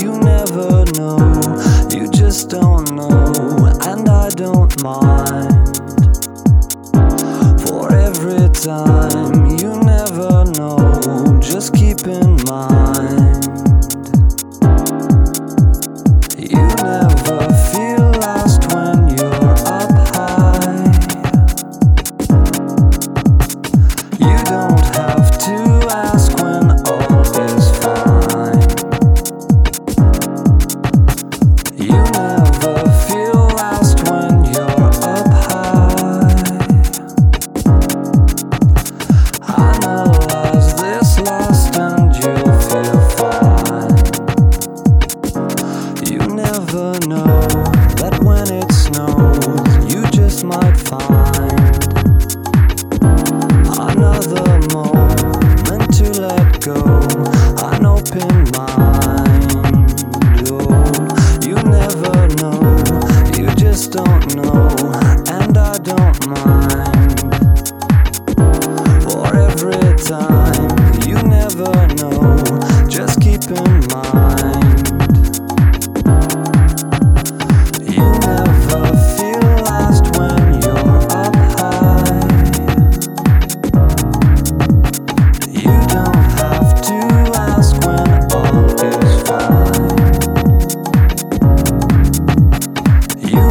you never know, you just don't know, and I don't mind. For every time you never know, just keep in mind, you never.